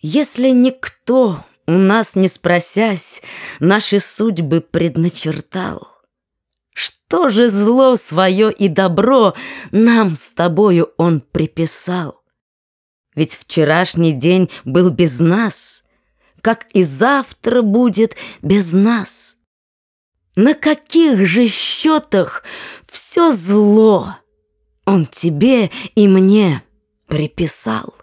Если никто, у нас не спросясь, Наши судьбы предначертал, Что же зло свое и добро Нам с тобою он приписал? Ведь вчерашний день был без нас, Как и завтра будет без нас. На каких же счетах все зло Он тебе и мне приписал?